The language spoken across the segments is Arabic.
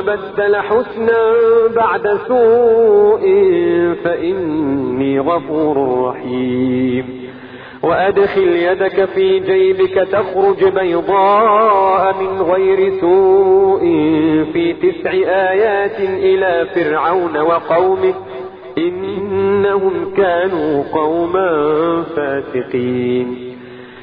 بدل حسنا بعد سوء فإني غفور رحيم. وأدخل يدك في جيبك تخرج بيضاء من غير سوء في تسع آيات إلى فرعون وقومه. إنهم كانوا قوما فاسقين.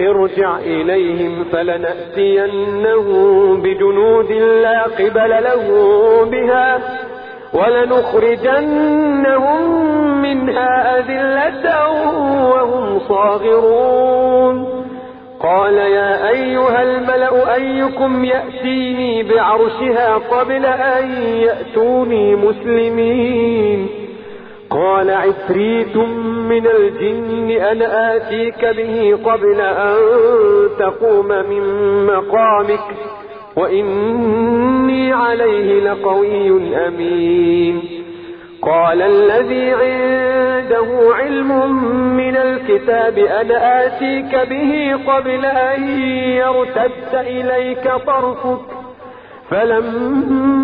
ارجع إليهم فلنأتينهم بجنود لا قبل له بها ولنخرجنهم منها أذلة وهم صاغرون. قال يا أيها الملأ أيكم يأتيني بعرشها قبل أن يأتوني مسلمين. قال عفريت من الجن أنا آتيك به قبل أن تقوم من مقامك وإني عليه لقوي أمين. قال الذي عنده علم من الكتاب أنا آتيك به قبل أن يرتد إليك طرفك فلما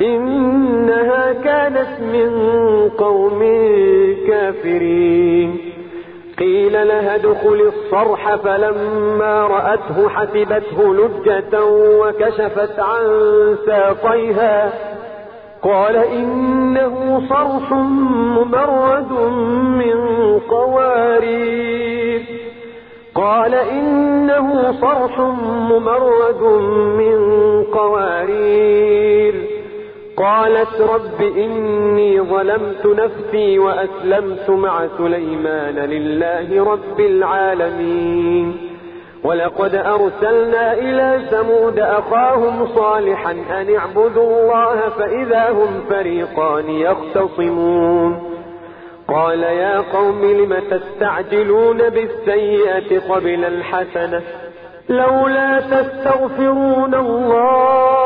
إنها كانت من قوم كافرين. قيل لها ادخل الصرح فلما رأته حسبته لجة وكشفت عن ساقيها. قال إنه صرح ممرد من قوارير. قال إنه صرح ممرد من قالت رب إني ظلمت نفسي وأسلمت مع سليمان لله رب العالمين. ولقد أرسلنا إلى ثمود أخاهم صالحا أن اعبدوا الله فإذا هم فريقان يختصمون. قال يا قوم لم تستعجلون بالسيئة قبل الحسنة؟ لولا تستغفرون الله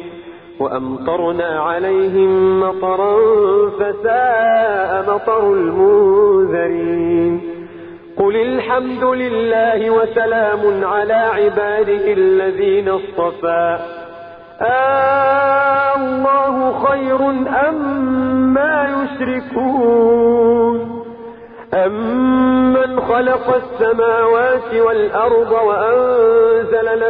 وأمطرنا عليهم مطرا فساء مطر المنذرين. قل الحمد لله وسلام على عباده الذين اصطفى. آه الله خير أم ما يشركون؟ أمن خلق السماوات والأرض وأنزل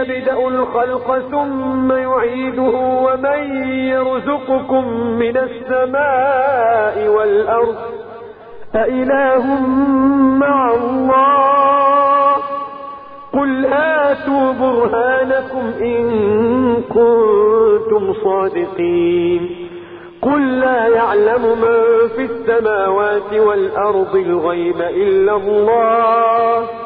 يبدأ الخلق ثم يعيده ومن يرزقكم من السماء والأرض أإله مع الله. قل آتوا برهانكم إن كنتم صادقين. قل لا يعلم من في السماوات والأرض الغيب إلا الله.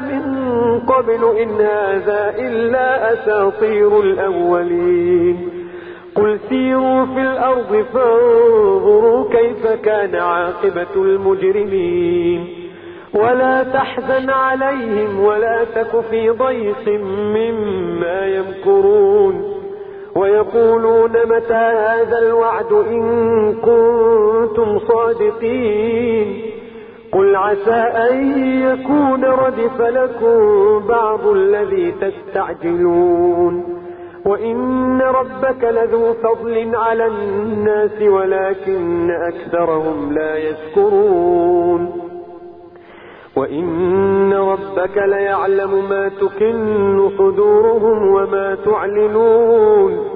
من قبل إن هذا إلا أساطير الأولين. قل سيروا في الأرض فانظروا كيف كان عاقبة المجرمين. ولا تحزن عليهم ولا تك في ضيق مما يمكرون. ويقولون متى هذا الوعد إن كنتم صادقين. عسى أن يكون ردف لكم بعض الذي تستعجلون. وإن ربك لذو فضل على الناس ولكن أكثرهم لا يشكرون. وإن ربك ليعلم ما تكن صدورهم وما تعلنون.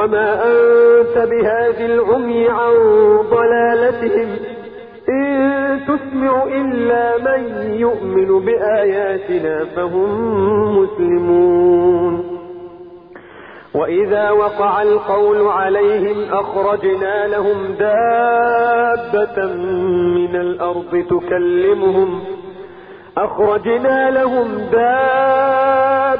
وما أنت بهذه العمي عن ضلالتهم إن تسمع إلا من يؤمن بآياتنا فهم مسلمون وإذا وقع القول عليهم أخرجنا لهم دابة من الأرض تكلمهم أخرجنا لهم دابة